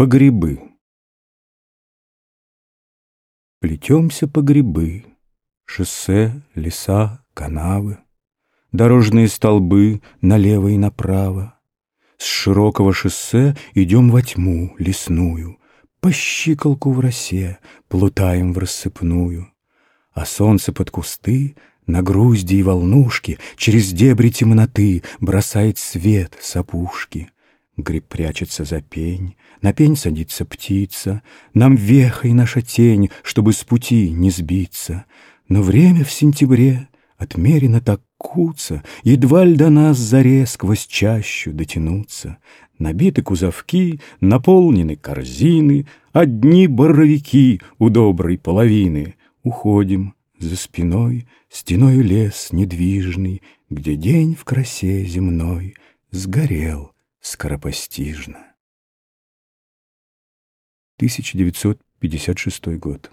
По грибы. Плетемся по грибы, Шоссе, леса, канавы, Дорожные столбы налево и направо. С широкого шоссе идем во тьму лесную, По щиколку в росе плутаем в рассыпную. А солнце под кусты на грузди и волнушки Через дебри темноты бросает свет с опушки. Гриб прячется за пень, на пень садится птица, Нам вехой наша тень, чтобы с пути не сбиться. Но время в сентябре отмерено так куца, Едва ль до нас заре сквозь чащу дотянуться. Набиты кузовки, наполнены корзины, Одни боровики у доброй половины. Уходим за спиной, стеною лес недвижный, Где день в красе земной сгорел скоропостижно. 1956 год.